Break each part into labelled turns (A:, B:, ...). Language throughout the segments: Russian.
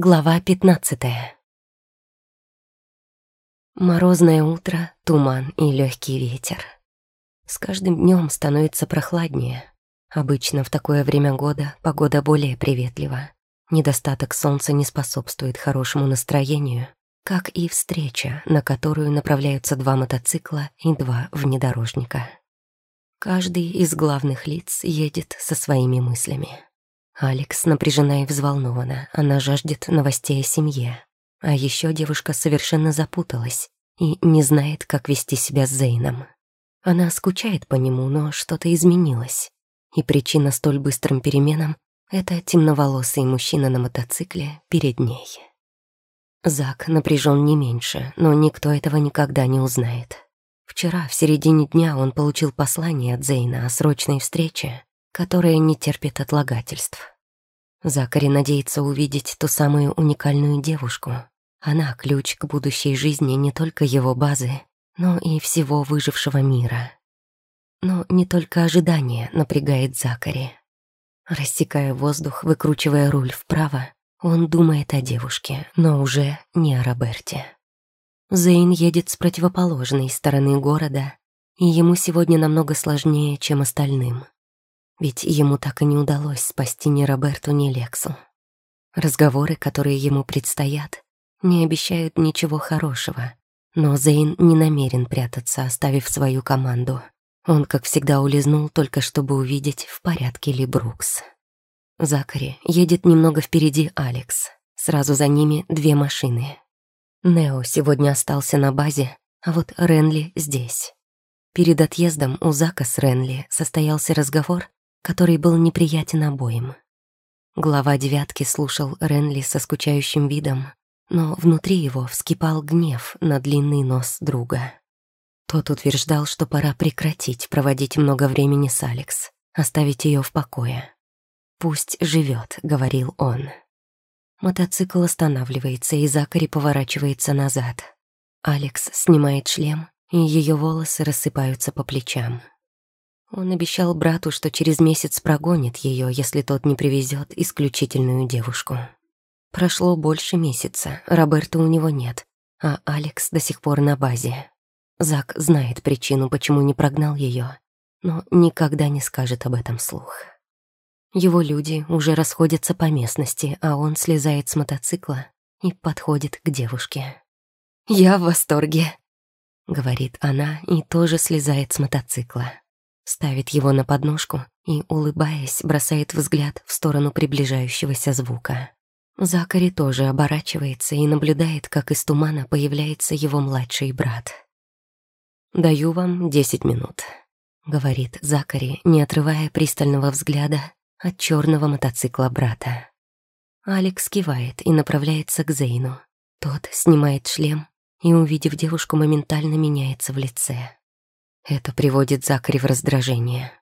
A: Глава пятнадцатая. Морозное утро, туман и легкий ветер. С каждым днем становится прохладнее. Обычно в такое время года погода более приветлива. Недостаток солнца не способствует хорошему настроению, как и встреча, на которую направляются два мотоцикла и два внедорожника. Каждый из главных лиц едет со своими мыслями. Алекс напряжена и взволнована, она жаждет новостей о семье. А еще девушка совершенно запуталась и не знает, как вести себя с Зейном. Она скучает по нему, но что-то изменилось. И причина столь быстрым переменам — это темноволосый мужчина на мотоцикле перед ней. Зак напряжен не меньше, но никто этого никогда не узнает. Вчера, в середине дня, он получил послание от Зейна о срочной встрече, которая не терпит отлагательств. Закари надеется увидеть ту самую уникальную девушку. Она — ключ к будущей жизни не только его базы, но и всего выжившего мира. Но не только ожидание напрягает Закари. Рассекая воздух, выкручивая руль вправо, он думает о девушке, но уже не о Роберте. Зейн едет с противоположной стороны города, и ему сегодня намного сложнее, чем остальным. Ведь ему так и не удалось спасти ни Роберту, ни Лексу. Разговоры, которые ему предстоят, не обещают ничего хорошего. Но Зейн не намерен прятаться, оставив свою команду. Он, как всегда, улизнул, только чтобы увидеть, в порядке ли Брукс. Закари едет немного впереди Алекс. Сразу за ними две машины. Нео сегодня остался на базе, а вот Ренли здесь. Перед отъездом у Зака с Ренли состоялся разговор, который был неприятен обоим. Глава девятки слушал Ренли со скучающим видом, но внутри его вскипал гнев на длинный нос друга. Тот утверждал, что пора прекратить проводить много времени с Алекс, оставить ее в покое. «Пусть живет», — говорил он. Мотоцикл останавливается, и Закари поворачивается назад. Алекс снимает шлем, и ее волосы рассыпаются по плечам. Он обещал брату, что через месяц прогонит ее, если тот не привезет исключительную девушку. Прошло больше месяца, Роберта у него нет, а Алекс до сих пор на базе. Зак знает причину, почему не прогнал ее, но никогда не скажет об этом вслух. Его люди уже расходятся по местности, а он слезает с мотоцикла и подходит к девушке. «Я в восторге», — говорит она и тоже слезает с мотоцикла ставит его на подножку и, улыбаясь, бросает взгляд в сторону приближающегося звука. Закари тоже оборачивается и наблюдает, как из тумана появляется его младший брат. «Даю вам десять минут», — говорит Закари, не отрывая пристального взгляда от черного мотоцикла брата. Алекс кивает и направляется к Зейну. Тот снимает шлем и, увидев девушку, моментально меняется в лице. Это приводит Закари в раздражение.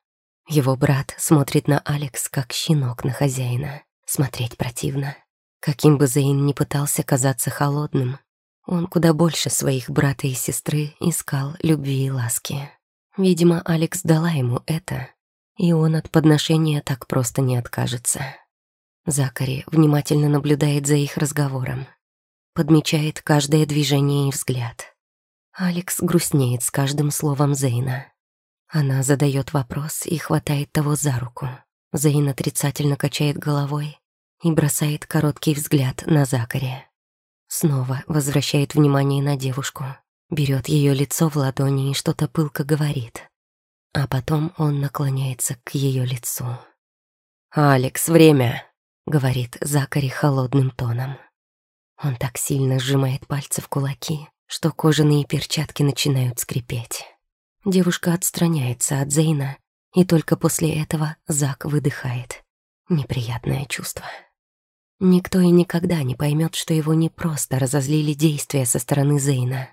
A: Его брат смотрит на Алекс, как щенок на хозяина. Смотреть противно. Каким бы Зейн ни пытался казаться холодным, он куда больше своих брата и сестры искал любви и ласки. Видимо, Алекс дала ему это, и он от подношения так просто не откажется. Закари внимательно наблюдает за их разговором, подмечает каждое движение и взгляд. Алекс грустнеет с каждым словом Зейна. Она задает вопрос и хватает того за руку. Зейн отрицательно качает головой и бросает короткий взгляд на Закаре. Снова возвращает внимание на девушку, берет ее лицо в ладони и что-то пылко говорит. А потом он наклоняется к ее лицу. «Алекс, время!» — говорит Закари холодным тоном. Он так сильно сжимает пальцы в кулаки, что кожаные перчатки начинают скрипеть. Девушка отстраняется от Зейна, и только после этого Зак выдыхает. Неприятное чувство. Никто и никогда не поймет, что его не просто разозлили действия со стороны Зейна.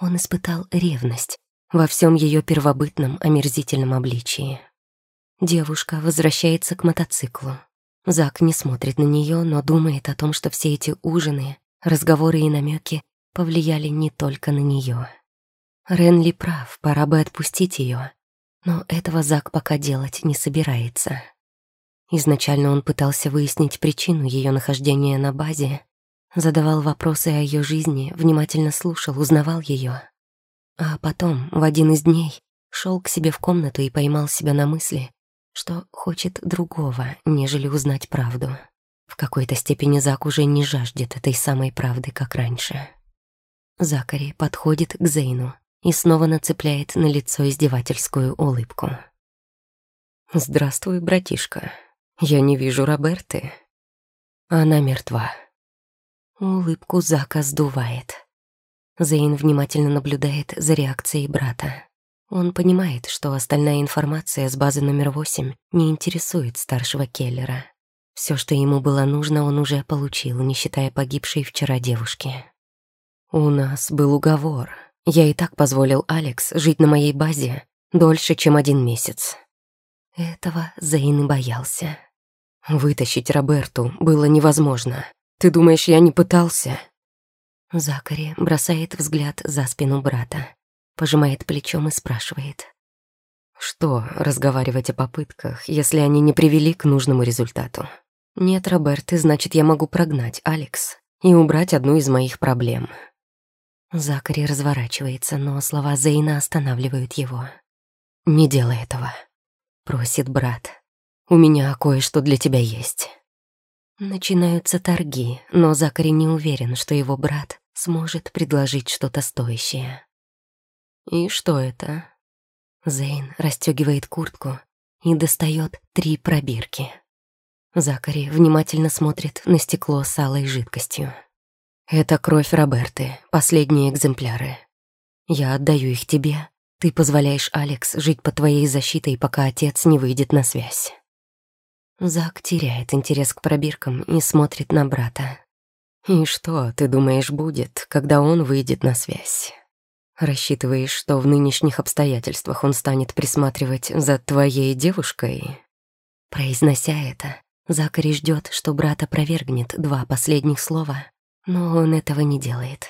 A: Он испытал ревность во всем ее первобытном омерзительном обличии. Девушка возвращается к мотоциклу. Зак не смотрит на нее, но думает о том, что все эти ужины, разговоры и намеки повлияли не только на нее. Ренли прав, пора бы отпустить ее, но этого Зак пока делать не собирается. Изначально он пытался выяснить причину ее нахождения на базе, задавал вопросы о ее жизни, внимательно слушал, узнавал ее. А потом, в один из дней, шел к себе в комнату и поймал себя на мысли, что хочет другого, нежели узнать правду. В какой-то степени Зак уже не жаждет этой самой правды, как раньше. Закари подходит к Зейну и снова нацепляет на лицо издевательскую улыбку. «Здравствуй, братишка. Я не вижу Роберты. Она мертва». Улыбку Зака сдувает. Зейн внимательно наблюдает за реакцией брата. Он понимает, что остальная информация с базы номер восемь не интересует старшего Келлера. Все, что ему было нужно, он уже получил, не считая погибшей вчера девушки. «У нас был уговор. Я и так позволил Алекс жить на моей базе дольше, чем один месяц». Этого Зейн и боялся. «Вытащить Роберту было невозможно. Ты думаешь, я не пытался?» Закари бросает взгляд за спину брата пожимает плечом и спрашивает. Что разговаривать о попытках, если они не привели к нужному результату? Нет, Роберт, и значит, я могу прогнать Алекс и убрать одну из моих проблем. Закари разворачивается, но слова Зейна останавливают его. «Не делай этого», — просит брат. «У меня кое-что для тебя есть». Начинаются торги, но Закари не уверен, что его брат сможет предложить что-то стоящее. «И что это?» Зейн расстегивает куртку и достает три пробирки. Закари внимательно смотрит на стекло с алой жидкостью. «Это кровь Роберты, последние экземпляры. Я отдаю их тебе. Ты позволяешь Алекс жить под твоей защитой, пока отец не выйдет на связь». Зак теряет интерес к пробиркам и смотрит на брата. «И что, ты думаешь, будет, когда он выйдет на связь?» Рассчитываешь, что в нынешних обстоятельствах он станет присматривать за твоей девушкой? Произнося это, Закари ждет, что брат опровергнет два последних слова, но он этого не делает.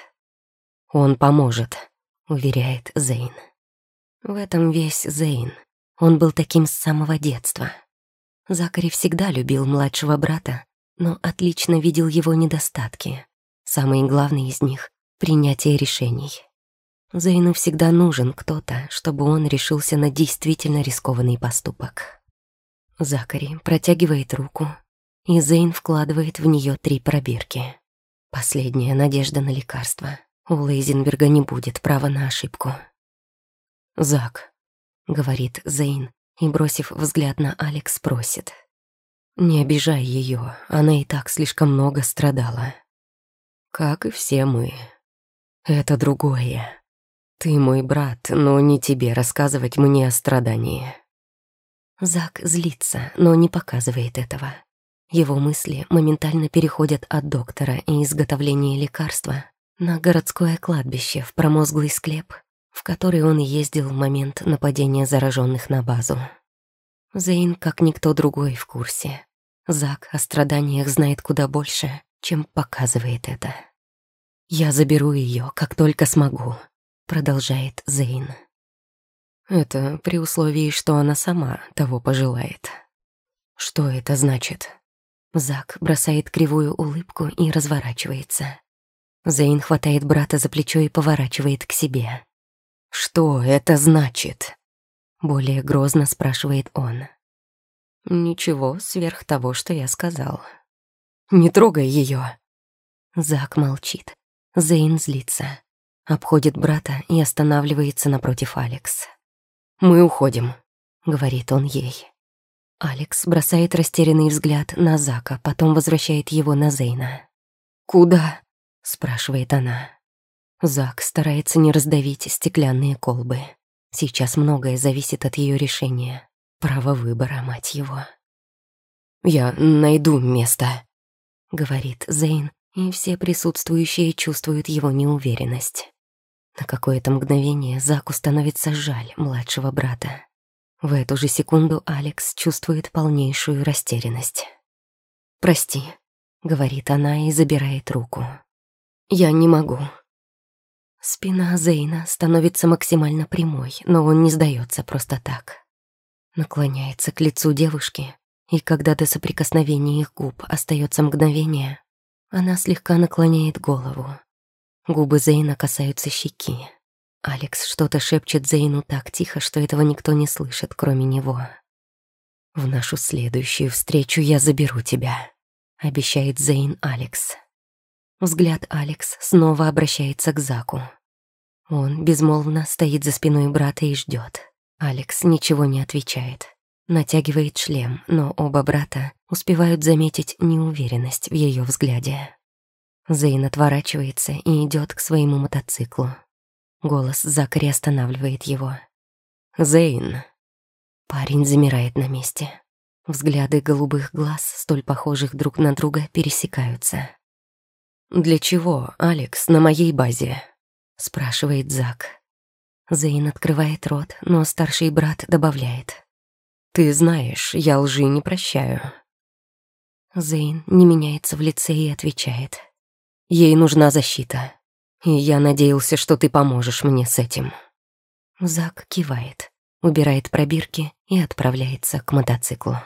A: «Он поможет», — уверяет Зейн. В этом весь Зейн. Он был таким с самого детства. Закари всегда любил младшего брата, но отлично видел его недостатки. Самый главный из них — принятие решений. Зейну всегда нужен кто-то, чтобы он решился на действительно рискованный поступок. Закари протягивает руку, и Зейн вкладывает в нее три пробирки. Последняя надежда на лекарство. У Лейзенберга не будет права на ошибку. «Зак», — говорит Зейн, и, бросив взгляд на Алекс, просит. «Не обижай ее, она и так слишком много страдала. Как и все мы. Это другое. «Ты мой брат, но не тебе рассказывать мне о страдании». Зак злится, но не показывает этого. Его мысли моментально переходят от доктора и изготовления лекарства на городское кладбище в промозглый склеп, в который он ездил в момент нападения зараженных на базу. Зейн, как никто другой, в курсе. Зак о страданиях знает куда больше, чем показывает это. «Я заберу ее, как только смогу», продолжает Зейн. Это при условии, что она сама того пожелает. Что это значит? Зак бросает кривую улыбку и разворачивается. Зейн хватает брата за плечо и поворачивает к себе. «Что это значит?» Более грозно спрашивает он. «Ничего сверх того, что я сказал. Не трогай ее. Зак молчит. Зейн злится обходит брата и останавливается напротив Алекс. «Мы уходим», — говорит он ей. Алекс бросает растерянный взгляд на Зака, потом возвращает его на Зейна. «Куда?» — спрашивает она. Зак старается не раздавить стеклянные колбы. Сейчас многое зависит от ее решения. Право выбора, мать его. «Я найду место», — говорит Зейн, и все присутствующие чувствуют его неуверенность. На какое-то мгновение Заку становится жаль младшего брата. В эту же секунду Алекс чувствует полнейшую растерянность. «Прости», — говорит она и забирает руку. «Я не могу». Спина Зейна становится максимально прямой, но он не сдается просто так. Наклоняется к лицу девушки И когда до соприкосновения их губ остается мгновение, она слегка наклоняет голову. Губы Зейна касаются щеки. Алекс что-то шепчет Зейну так тихо, что этого никто не слышит, кроме него. «В нашу следующую встречу я заберу тебя», — обещает Зейн Алекс. Взгляд Алекс снова обращается к Заку. Он безмолвно стоит за спиной брата и ждет. Алекс ничего не отвечает. Натягивает шлем, но оба брата успевают заметить неуверенность в ее взгляде. Зейн отворачивается и идет к своему мотоциклу. Голос Закари останавливает его. «Зейн!» Парень замирает на месте. Взгляды голубых глаз, столь похожих друг на друга, пересекаются. «Для чего, Алекс, на моей базе?» — спрашивает Зак. Зейн открывает рот, но старший брат добавляет. «Ты знаешь, я лжи не прощаю». Зейн не меняется в лице и отвечает. «Ей нужна защита, и я надеялся, что ты поможешь мне с этим». Зак кивает убирает пробирки и отправляется к мотоциклу.